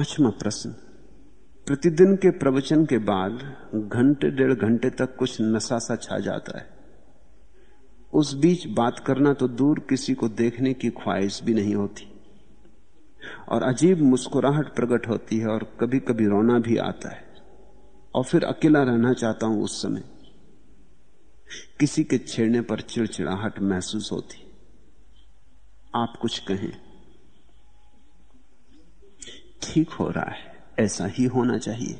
पांचवा प्रश्न। प्रतिदिन के प्रवचन के बाद घंटे, डेढ़ घंटे तक कुछ नशा सा छा जाता है। उस बीच बात करना तो दूर किसी को देखने की ख्वाहिश भी नहीं होती। और अजीब मुस्कुराहट प्रकट होती है और कभी कभी रोना भी आता है। और फिर अकेला रहना चाहता हूँ उस समय। किसी के छेड़ने पर चिड़चिड़ाहट महसूस होती। आप कुछ कहें। ठीक हो रहा है, ऐसा ही होना चाहिए।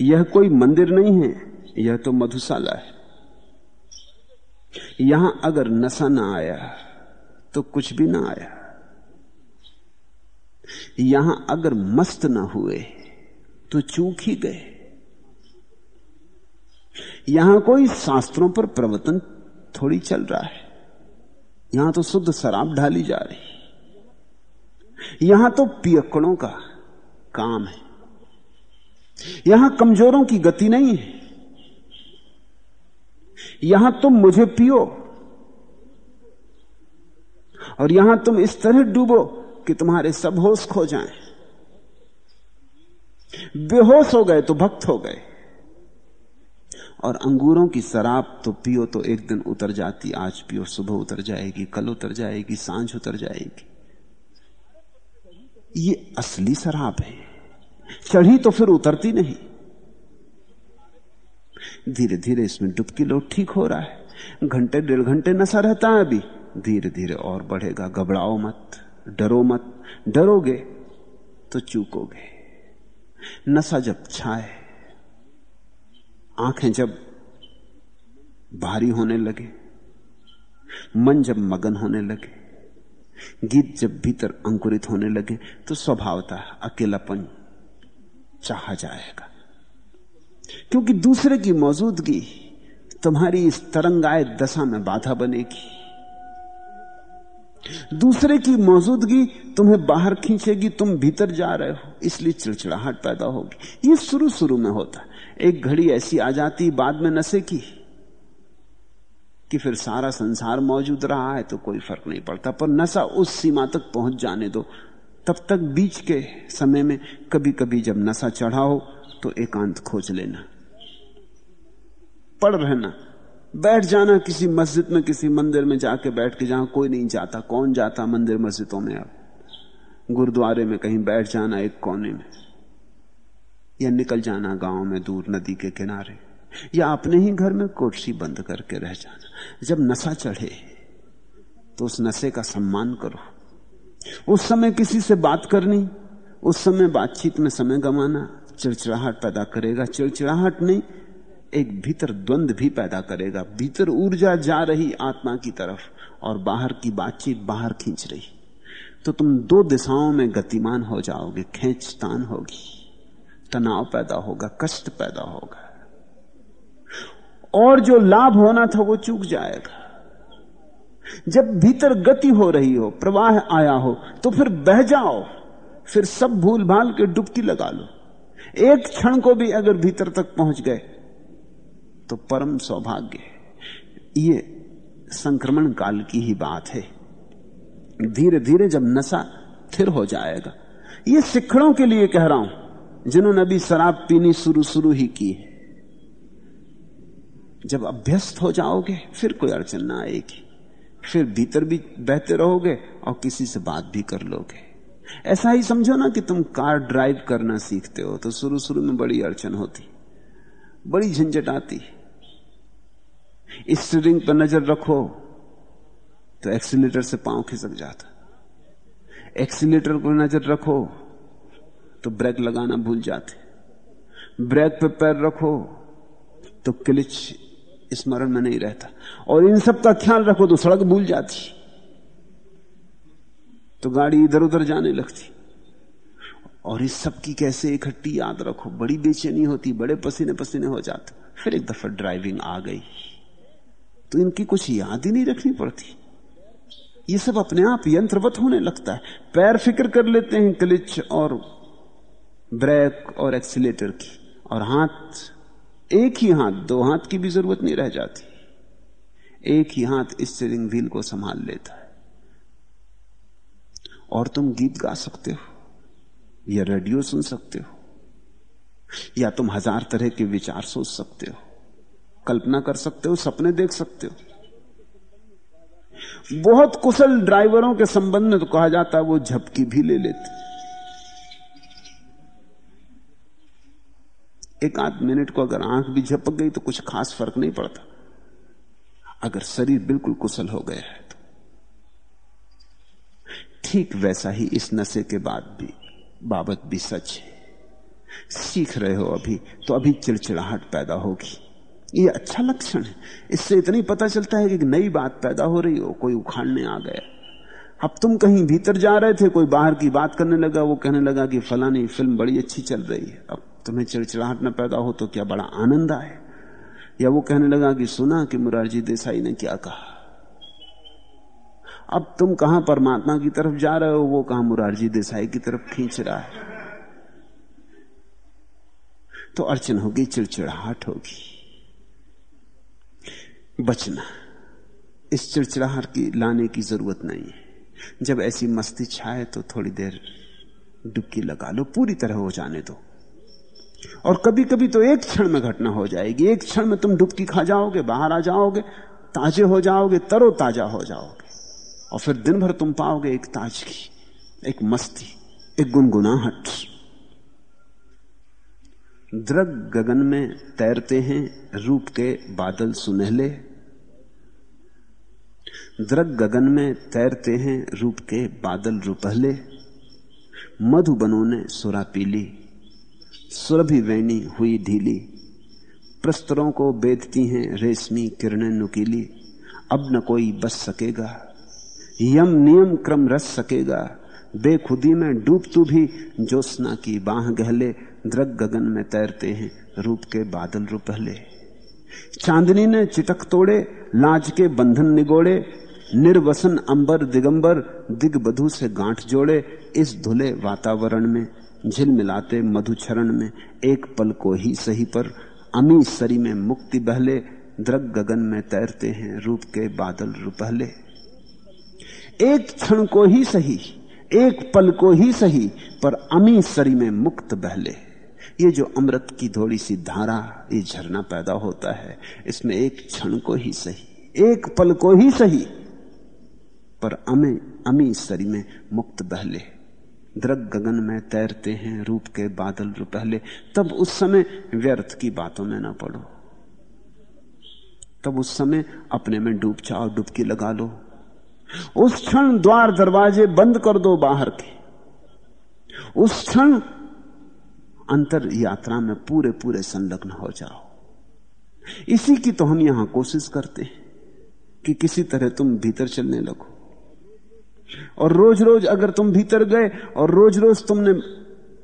यह कोई मंदिर नहीं है, यह तो मधुशाला है। यहाँ अगर नशा ना आया तो कुछ भी ना आया। यहाँ अगर मस्त ना हुए तो चूक ही गए। यहाँ कोई शास्त्रों पर प्रवचन थोड़ी चल रहा है। यहाँ तो शुद्ध शराब ढाली जा रही यहाँ तो पियक्कड़ों का काम है। यहाँ कमजोरों की गति नहीं है। यहाँ तुम मुझे पियो और यहाँ तुम इस तरह डूबो कि तुम्हारे सब होश खो जाएँ। बेहोश हो गए तो भक्त हो गए। और अंगूरों की शराब तो पियो तो एक दिन उतर जाती, आज पियो सुबह उतर जाएगी, कल उतर जाएगी, साँझ उतर जाएगी। ये असली शराब है। चढ़ी तो फिर उतरती नहीं। धीरे धीरे इसमें डुबकी लो ठीक हो रहा है। घंटे, डेढ़ घंटे नशा रहता है अभी। धीरे धीरे और बढ़ेगा। घबराओ मत, डरो मत। डरोगे तो चूकोगे। नशा जब छाए, आँखें जब भारी होने लगे, मन जब मगन होने लगे गीत जब भीतर अंकुरित होने लगे तो स्वभावता अकेलापन चाहा जाएगा। क्योंकि दूसरे की मौजूदगी तुम्हारी इस तरंगाए दशा में बाधा बनेगी। दूसरे की मौजूदगी तुम्हें बाहर खींचेगी, तुम भीतर जा रहे हो, इसलिए चिड़चिड़ाहट पैदा होगी। ये शुरू शुरू में होता। एक घड़ी ऐसी आ जाती, बाद में नशे की कि फिर सारा संसार मौजूद रहा है तो कोई फ़र्क नहीं पड़ता, पर नशा उस सीमा तक पहुँच जाने दो। तब तक बीच के समय में कभी कभी जब नशा चढ़ा हो तो एकांत खोज लेना। पढ़ रहना। बैठ जाना किसी मस्जिद में, किसी मंदिर में जाके बैठ के, जहाँ कोई नहीं जाता। कौन जाता मंदिर मस्जिदों में अब? गुरुद्वारे में कहीं बैठ जाना एक कोने में, या निकल जाना गाँव में दूर नदी के किनारे। या अपने ही घर में कुर्सी बंद करके रह जाना। जब नशा चढ़े तो उस नशे का सम्मान करो। उस समय किसी से बात करनी, उस समय बातचीत में समय गंवाना चिड़चिड़ाहट पैदा करेगा। चिड़चिड़ाहट नहीं, एक भीतर द्वंद भी पैदा करेगा। भीतर ऊर्जा जा रही आत्मा की तरफ़ और बाहर की बातचीत बाहर खींच रही। तो तुम दो दिशाओं में गतिमान हो जाओगे, खेचतान होगी। तनाव पैदा होगा, कष्ट पैदा होगा। और जो लाभ होना था वो चूक जाएगा। जब भीतर गति हो रही हो, प्रवाह आया हो तो फिर बह जाओ, फिर सब भूल भाल के डुबकी लगा लो। एक क्षण को भी अगर भीतर तक पहुँच गए तो परम सौभाग्य ये संक्रमण काल की ही बात है। धीरे धीरे जब नशा थिर हो जाएगा। ये सिखड़ों के लिए कह रहा हूँ, जिन्होंने अभी शराब पीनी शुरू शुरू ही की है। जब अभ्यस्त हो जाओगे, फिर कोई अड़चन ना आएगी। फिर भीतर भी बहते रहोगे और किसी से बात भी कर लोगे। ऐसा ही समझो ना कि तुम कार ड्राइव करना सीखते हो तो शुरू शुरू में बड़ी अड़चन होती, बड़ी झंझट आती। स्टीयरिंग पर नज़र रखो तो एक्सीटर से पाँव खिसक जाता। एक्सीटर पर नज़र रखो तो ब्रेक लगाना भूल जाते। ब्रेक पे पैर रखो तो क्लिच स्मरण में नहीं रहता। और इन सब का ख्याल रखो तो सड़क भूल जाती। तो गाड़ी इधर उधर जाने लगती। और इस सब की कैसे इकट्ठी याद रखो? बड़ी बेचैनी होती, बड़े पसीने पसीने हो जाते। फिर एक दफ़ा ड्राइविंग आ गई। तो इनकी कुछ याद ही नहीं रखनी पड़ती। ये सब अपने आप यंत्रवत होने लगता है। पैर फ़िक्र कर लेते हैं क्लिच और ब्रेक और एक्सीटर की। और हाथ एक ही हाथ, दो हाथ की भी ज़रूरत नहीं रह जाती। एक ही हाथ स्टीयरिंग व्हील को संभाल लेता है। और तुम गीत गा सकते हो, या रेडियो सुन सकते हो, या तुम हज़ार तरह के विचार सोच सकते हो, कल्पना कर सकते हो, सपने देख सकते हो। बहुत कुशल ड्राइवरों के संबंध में तो कहा जाता है वो झपकी भी ले लेते। एक आध मिनट को अगर आँख भी झपक गई तो कुछ खास फ़र्क नहीं पड़ता। अगर शरीर बिल्कुल कुशल हो गया है तो। ठीक वैसा ही इस नशे के बाद भी, बाबत भी सच है। सीख रहे हो अभी तो अभी चिड़चिड़ाहट पैदा होगी। ये अच्छा लक्षण है। इससे इतना ही पता चलता है कि नई बात पैदा हो रही हो, कोई उखाड़ने आ गया। अब तुम कहीं भीतर जा रहे थे, कोई बाहर की बात करने लगा, वो कहने लगा कि फलानी फ़िल्म बड़ी अच्छी चल रही है। अब तुम्हें चिड़चिड़ाहट न पैदा हो तो क्या बड़ा आनंद आए? या वो कहने लगा कि सुना कि मुरारजी देसाई ने क्या कहा? अब तुम कहाँ परमात्मा की तरफ़ जा रहे हो, वो कहाँ मुरारजी देसाई की तरफ़ खींच रहा है? तो अड़चन होगी, चिड़चिड़ाहट होगी। बचना, इस चिड़चिड़ाहट की लाने की ज़रूरत नहीं है। जब ऐसी मस्ती छाए तो थोड़ी देर डुबकी लगा लो, पूरी तरह हो जाने दो। और कभी कभी तो एक क्षण में घटना हो जाएगी। एक क्षण में तुम डुबकी खा जाओगे, बाहर आ जाओगे, ताजे हो जाओगे तरो ताज़ा हो जाओगे। और फिर दिन भर तुम पाओगे एक ताजगी, एक मस्ती, एक गुनगुनाहट। द्रग गगन में तैरते हैं, रूप के बादल सुनहले। द्रग गगन में तैरते हैं, रूप के बादल रुपहले। मधुबनों ने सुरा पीली सुरभि वैनी हुई ढीली। प्रस्तरों को बेदती हैं रेशमी किरणें नुकीली। अब न कोई बच सकेगा। यम नियम क्रम रस सकेगा। बेखुदी में डूब तू भी ज्योत्ना की बाह गहले द्रग गगन में तैरते हैं रूप के बादल रुपहले। चांदनी ने चिटक तोड़े, लाज के बंधन निगोड़े, निर्वसन अंबर दिगंबर दिग्बधु से गांठ जोड़े इस धुले वातावरण में। झिलमिलाते मधुचरण में, एक पल को ही सही पर, अमी सरी में मुक्ति बहले, द्रग गगन में तैरते हैं रूप के बादल रुपहले। एक क्षण को ही सही, एक पल को ही सही, पर अमी सरी में मुक्त बहले। ये जो अमृत की थोड़ी सी धारा, ये झरना पैदा होता है, इसमें एक क्षण को ही सही, एक पल को ही सही, पर अमे, अमी सरी में मुक्त बहले। द्रग गगन में तैरते हैं रूप के बादल जो पहले, तब उस समय व्यर्थ की बातों में ना पड़ो। तब उस समय अपने में डूब जाओ, डुबकी लगा लो। उस क्षण द्वार दरवाजे बंद कर दो बाहर के। उस क्षण अंतर यात्रा में पूरे पूरे संलग्न हो जाओ। इसी की तो हम यहाँ कोशिश करते हैं कि किसी तरह तुम भीतर चलने लगो। और रोज रोज अगर तुम भीतर गए और रोज रोज तुमने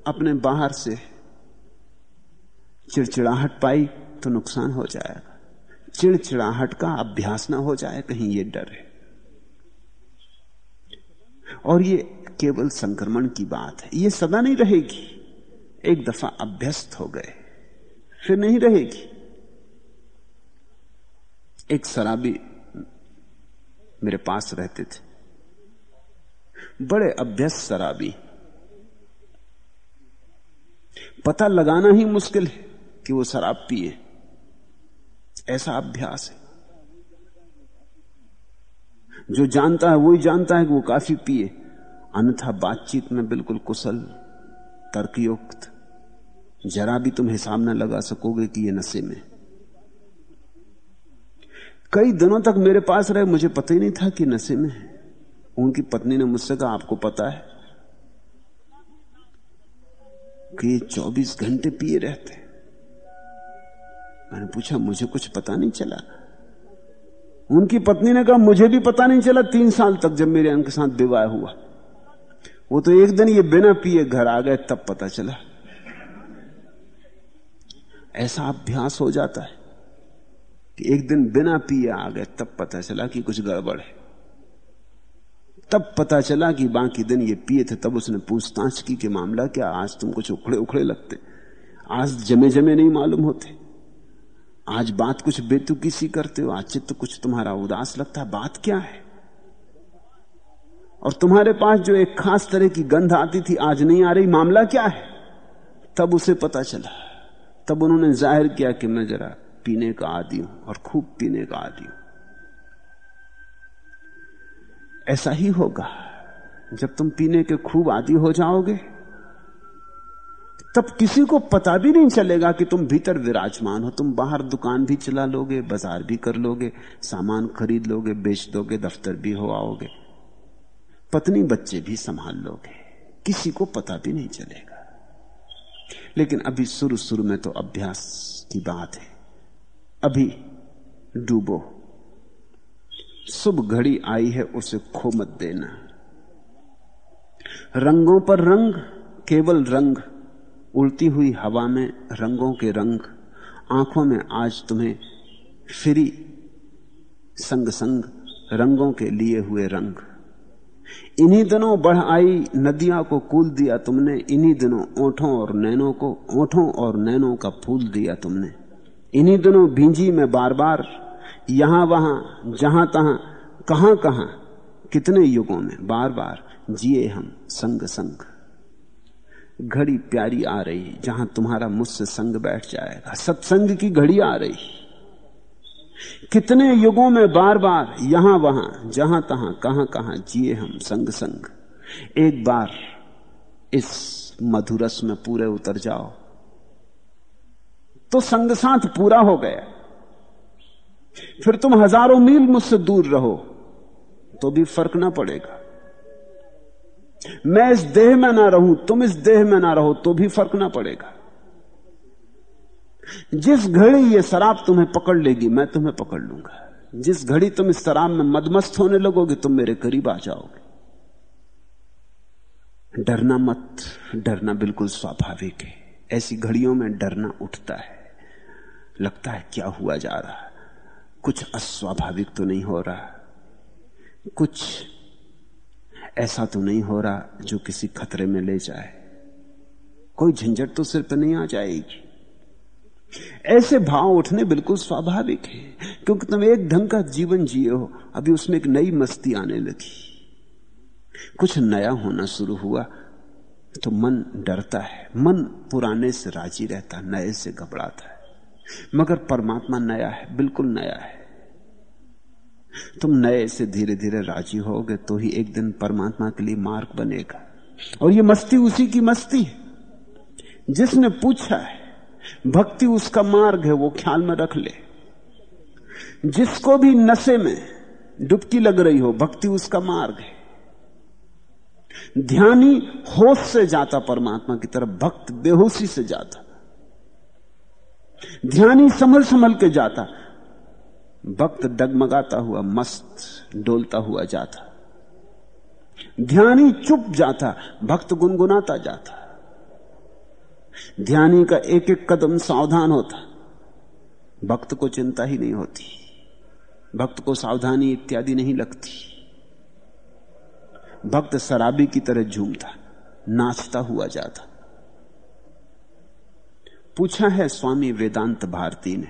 अपने बाहर से चिड़चिड़ाहट पाई तो नुकसान हो जाएगा। चिड़चिड़ाहट का अभ्यास ना हो जाए, कहीं ये डर है। और ये केवल संक्रमण की बात है। ये सदा नहीं रहेगी। एक दफ़ा अभ्यस्त हो गए, फिर नहीं रहेगी। एक शराबी मेरे पास रहते थे। बड़े अभ्यस्त शराबी। पता लगाना ही मुश्किल है कि वो शराब पिए। ऐसा अभ्यास है। जो जानता है वही जानता है कि वो काफ़ी पिए। अन्यथा बातचीत में बिल्कुल कुशल, तर्कयुक्त, जरा भी तुम हिसाब न लगा सकोगे कि ये नशे में। कई दिनों तक मेरे पास रहे, मुझे पता ही नहीं था कि नशे में है। उनकी पत्नी ने मुझसे कहा, आपको पता है कि ये चौबीस घंटे पिए रहते मैंने पूछा, मुझे कुछ पता नहीं चला? उनकी पत्नी ने कहा, मुझे भी पता नहीं चला, तीन साल तक जब मेरे उनके साथ विवाह हुआ। वो तो एक दिन ये बिना पिए घर आ गए, तब पता चला। ऐसा अभ्यास हो जाता है कि एक दिन बिना पिए आ गए, तब पता चला कि कुछ गड़बड़ है। तब पता चला कि बाकी दिन ये पिए थे, तब उसने पूछताछ की कि मामला क्या, आज तुम कुछ उखड़े उखड़े लगते। आज जमे जमे नहीं मालूम होते। आज बात कुछ बेतुकी सी करते हो, आज चित्त कुछ तुम्हारा उदास लगता है बात क्या है? और तुम्हारे पास जो एक खास तरह की गंध आती थी, आज नहीं आ रही, मामला क्या है? तब उसे पता चला। तब उन्होंने ज़ाहिर किया कि मैं जरा पीने का आदि हूँ, और खूब पीने का आदि हूँ। ऐसा ही होगा। जब तुम पीने के खूब आदि हो जाओगे, तब किसी को पता भी नहीं चलेगा कि तुम भीतर विराजमान हो। तुम बाहर दुकान भी चला लोगे, बाज़ार भी कर लोगे, सामान खरीद लोगे, बेच दोगे, दफ्तर भी हो आओगे। पत्नी बच्चे भी संभाल लोगे। किसी को पता भी नहीं चलेगा। लेकिन अभी शुरू शुरू में तो अभ्यास की बात है। अभी डूबो। शुभ घड़ी आई है, उसे खो मत देना। रंगों पर रंग, केवल रंग। उड़ती हुई हवा में रंगों के रंग। आँखों में आज तुम्हें फिरी संग संग रंगों के लिए हुए रंग। इन्हीं दिनों बढ़ आई नदियाँ को कूल दिया तुमने। इन्हीं दिनों ओठों और नैनों को, ओठों और नैनों का फूल दिया तुमने। इन्हीं दिनों भींजी में बार बार यहाँ वहाँ, जहाँ तहां, कहाँ कहाँ, कितने युगों में बार बार जिए हम संग संग। घड़ी प्यारी आ रही, जहाँ तुम्हारा मुझसे संग बैठ जाएगा, सत्संग की घड़ी आ रही। कितने युगों में बार बार यहाँ वहाँ, जहाँ तहां, कहाँ कहाँ जिए हम संग संग। एक बार इस मधुरस में पूरे उतर जाओ। तो संग साथ पूरा हो गया। फिर तुम हज़ारों मील मुझसे दूर रहो तो भी फ़र्क ना पड़ेगा। मैं इस देह में ना रहूँ, तुम इस देह में ना रहो तो भी फ़र्क ना पड़ेगा। जिस घड़ी ये शराब तुम्हें पकड़ लेगी, मैं तुम्हें पकड़ लूँगा। जिस घड़ी तुम इस शराब में मदमस्त होने लगोगे, तुम मेरे करीब आ जाओगे। डरना मत, डरना बिल्कुल स्वाभाविक है। ऐसी घड़ियों में डरना उठता है। लगता है क्या हुआ जा रहा कुछ अस्वाभाविक तो नहीं हो रहा। कुछ ऐसा तो नहीं हो रहा जो किसी खतरे में ले जाए। कोई झंझट तो सिर पर नहीं आ जाएगी। ऐसे भाव उठने बिल्कुल स्वाभाविक है, क्योंकि तुम एक ढंग का जीवन जिए हो, अभी उसमें एक नई मस्ती आने लगी। कुछ नया होना शुरू हुआ तो मन डरता है, मन पुराने से राज़ी रहता, नए से घबराता है। मगर परमात्मा नया है, बिल्कुल नया है। तुम नए से धीरे धीरे राज़ी होगे तो ही एक दिन परमात्मा के लिए मार्ग बनेगा। और ये मस्ती उसी की मस्ती है। जिसने पूछा है, भक्ति उसका मार्ग है, वो ख्याल में रख ले। जिसको भी नशे में डुबकी लग रही हो, भक्ति उसका मार्ग है। ध्यानी होश से जाता परमात्मा की तरफ़, भक्त बेहोशी से जाता। ध्यानी संभल संभल के जाता। भक्त डगमगाता हुआ, मस्त डोलता हुआ जाता। ध्यानी चुप जाता, भक्त गुनगुनाता जाता। ध्यानी का एक एक कदम सावधान होता। भक्त को चिंता ही नहीं होती। भक्त को सावधानी इत्यादि नहीं लगती। भक्त शराबी की तरह झूमता, नाचता हुआ जाता। पूछा है, स्वामी वेदांत भारती ने।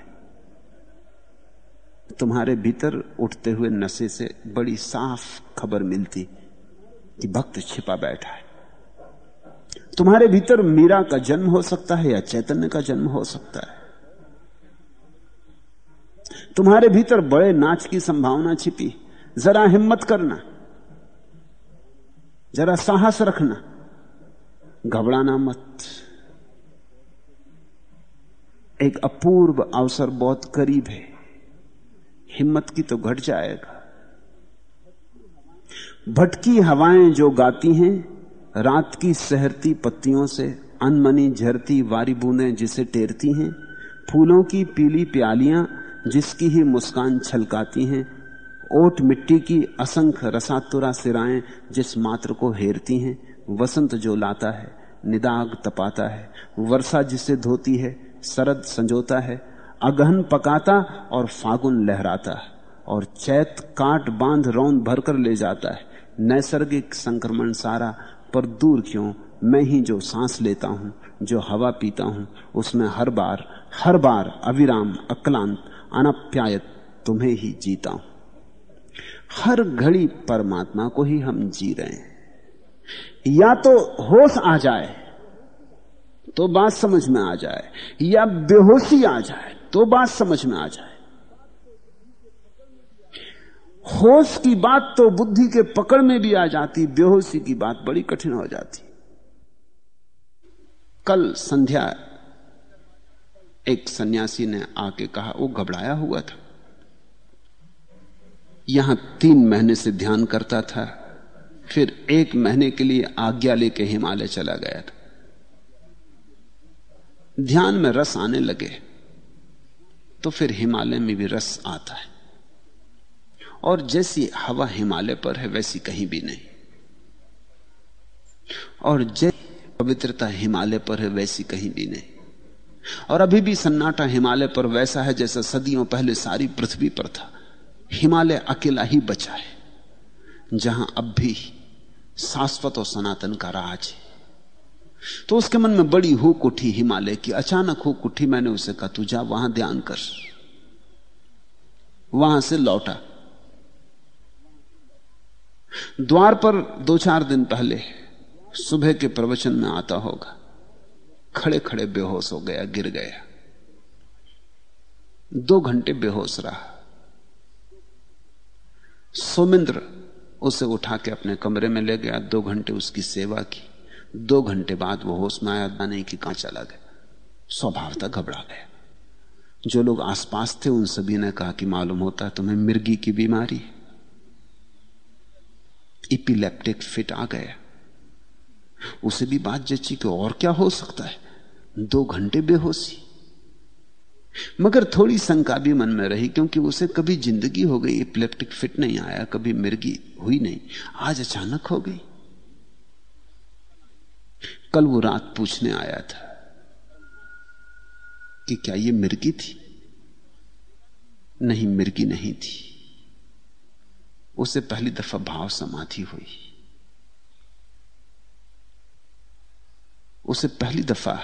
तुम्हारे भीतर उठते हुए नशे से बड़ी साफ़ खबर मिलती कि भक्त छिपा बैठा है। तुम्हारे भीतर मीरा का जन्म हो सकता है या चैतन्य का जन्म हो सकता है। तुम्हारे भीतर बड़े नाच की संभावना छिपी। जरा हिम्मत करना। जरा साहस रखना। घबराना मत। एक अपूर्व अवसर बहुत करीब है। हिम्मत की तो घट जाएगा। भटकी हवाएँ जो गाती हैं, रात की सहरती पत्तियों से, अनमनी झरती वारी बूंदें जिसे टेरती हैं, फूलों की पीली प्यालियाँ जिसकी ही मुस्कान छलकाती हैं, ओट मिट्टी की असंख्य रसातुरा सिराएँ जिस मात्र को हेरती हैं, वसंत जो लाता है, निदाग तपाता है, वर्षा जिसे धोती है सरद संजोता है, अगहन पकाता और फागुन लहराता है, और चैत काट बाँध रौन भरकर ले जाता है। नैसर्गिक संक्रमण सारा, पर दूर क्यों? मैं ही जो सांस लेता हूँ, जो हवा पीता हूँ, उसमें हर बार हर बार अविराम, अक्लांत, अनप्यायत तुम्हें ही जीता हूँ। हर घड़ी परमात्मा को ही हम जी रहे हैं। या तो होश आ जाए तो बात समझ में आ जाए। या बेहोशी आ जाए तो बात समझ में आ जाए। होश की बात तो बुद्धि के पकड़ में भी आ जाती, बेहोशी की बात बड़ी कठिन हो जाती। कल संध्या, एक सन्यासी ने आके कहा, वो घबराया हुआ था। यहाँ तीन महीने से ध्यान करता था, फिर एक महीने के लिए आज्ञा लेके हिमालय चला गया था। ध्यान में रस आने लगे तो फिर हिमालय में भी रस आता है। और जैसी हवा हिमालय पर है, वैसी कहीं भी नहीं। और जैसी पवित्रता हिमालय पर है, वैसी कहीं भी नहीं। और अभी भी सन्नाटा हिमालय पर वैसा है, जैसा सदियों पहले सारी पृथ्वी पर था। हिमालय अकेला ही बचा है, जहाँ अब भी शाश्वत और सनातन का राज है। तो उसके मन में बड़ी हुक उठी हिमालय की। अचानक हुक उठी, मैंने उसे कहा, तू जा, वहाँ ध्यान कर। वहाँ से लौटा। द्वार पर दो चार दिन पहले सुबह के प्रवचन में आता होगा। खड़े खड़े बेहोश हो गया, गिर गया। दो घंटे बेहोश रहा। सोमिंद्र उसे उठा के अपने कमरे में ले गया। दो घंटे उसकी सेवा की। दो घंटे बाद वो होश में आया नहीं कि कहाँ चला गया। स्वभाव था घबरा गया। जो लोग आसपास थे, उन सभी ने कहा कि मालूम होता है तुम्हें मिर्गी की बीमारी इपिलेप्टिक फिट आ गया। उसे भी बात जची कि और क्या हो सकता है? दो घंटे बेहोशी। मगर थोड़ी शंका भी मन में रही, क्योंकि उसे कभी ज़िंदगी हो गई इपिलेप्टिक फिट नहीं आया, कभी मिर्गी हुई नहीं। आज अचानक हो गई। कल वो रात पूछने आया था कि क्या ये मिर्गी थी? नहीं, मिर्गी नहीं थी। उसे पहली दफ़ा भाव समाधि हुई। उसे पहली दफ़ा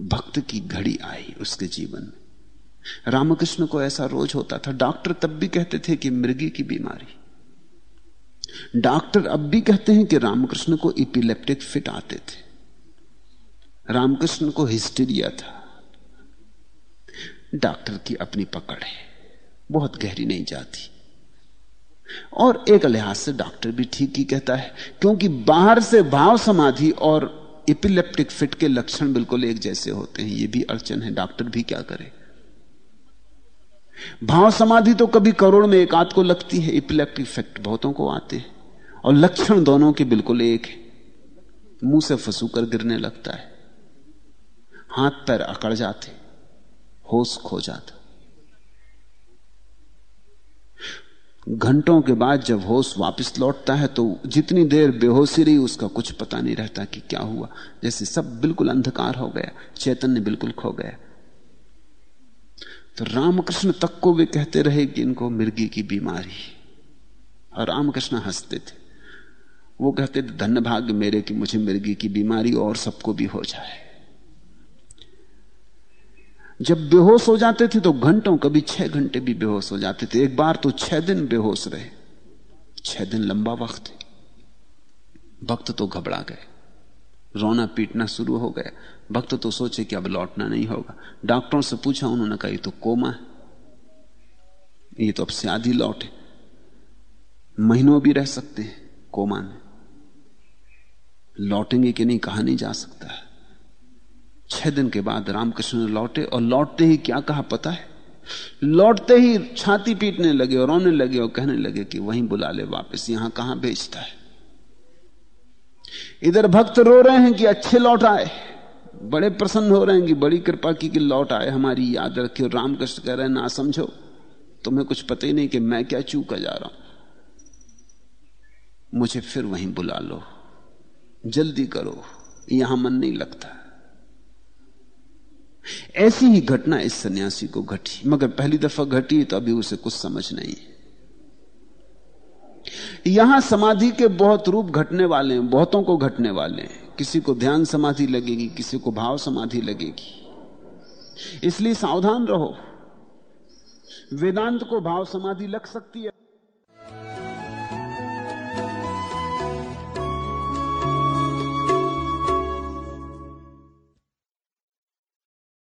भक्त की घड़ी आई उसके जीवन में। रामकृष्ण को ऐसा रोज होता था। डॉक्टर तब भी कहते थे कि मृगी की बीमारी डॉक्टर अब भी कहते हैं कि रामकृष्ण को इपिलेप्टिक फिट आते थे। रामकृष्ण को हिस्टीरिया था। डॉक्टर की अपनी पकड़ है। बहुत गहरी नहीं जाती। और एक लिहाज से डॉक्टर भी ठीक ही कहता है, क्योंकि बाहर से भाव समाधि और इपिलेप्टिक फिट के लक्षण बिल्कुल एक जैसे होते हैं। यह भी अड़चन है। डॉक्टर भी क्या करे? भाव समाधि तो कभी करोड़ में एक आध को लगती है इपिलेप्टिक इफ़ेक्ट बहुतों को आते हैं। और लक्षण दोनों के बिल्कुल एक है। मुँह से फंसू कर गिरने लगता है। हाथ पैर अकड़ जाते होश खो जाता घंटों के बाद जब होश वापस लौटता है तो जितनी देर बेहोशी रही, उसका कुछ पता नहीं रहता कि क्या हुआ। जैसे सब बिल्कुल अंधकार हो गया, चैतन्य बिल्कुल खो गया। तो रामकृष्ण तक को वे कहते रहे कि इनको मिर्गी की बीमारी और रामकृष्ण हँसते थे। वो कहते थे धन्य भाग्य मेरे कि मुझे मिर्गी की बीमारी और सबको भी हो जाए। जब बेहोश हो जाते थे तो घंटों, कभी छह घंटे भी बेहोश हो जाते थे। एक बार तो छह दिन बेहोश रहे। छह दिन लंबा वक्त भक्त तो घबरा गए। रोना पीटना शुरू हो गया। भक्त तो सोचे कि अब लौटना नहीं होगा। डॉक्टरों से पूछा, उन्होंने कहा, ये तो कोमा है। ये तो अब से आधी लौटे महीनों भी रह सकते हैं कोमा में। लौटेंगे कि नहीं कहा नहीं जा सकता है। छह दिन के बाद रामकृष्ण लौटे, और लौटते ही क्या कहा पता है? लौटते ही छाती पीटने लगे और रोने लगे और कहने लगे कि वहीं बुला ले वापस, यहाँ कहाँ भेजता है? इधर भक्त रो रहे हैं कि अच्छे लौट आए। बड़े प्रसन्न हो रहे हैं कि बड़ी कृपा की कि लौट आए हमारी याद रखे रामकृष्ण कह रहे हैं, ना समझो, तुम्हें कुछ पता ही नहीं कि मैं क्या चूका जा रहा हूँ। मुझे फिर वहीं बुला लो, जल्दी करो, यहाँ मन नहीं लगता। ऐसी ही घटना इस सन्यासी को घटी, मगर पहली दफ़ा घटी तो अभी उसे कुछ समझ नहीं यहाँ समाधि के बहुत रूप घटने वाले हैं, बहुतों को घटने वाले हैं। किसी को ध्यान समाधि लगेगी, किसी को भाव समाधि लगेगी। इसलिए सावधान रहो। वेदांत को भाव समाधि लग सकती है।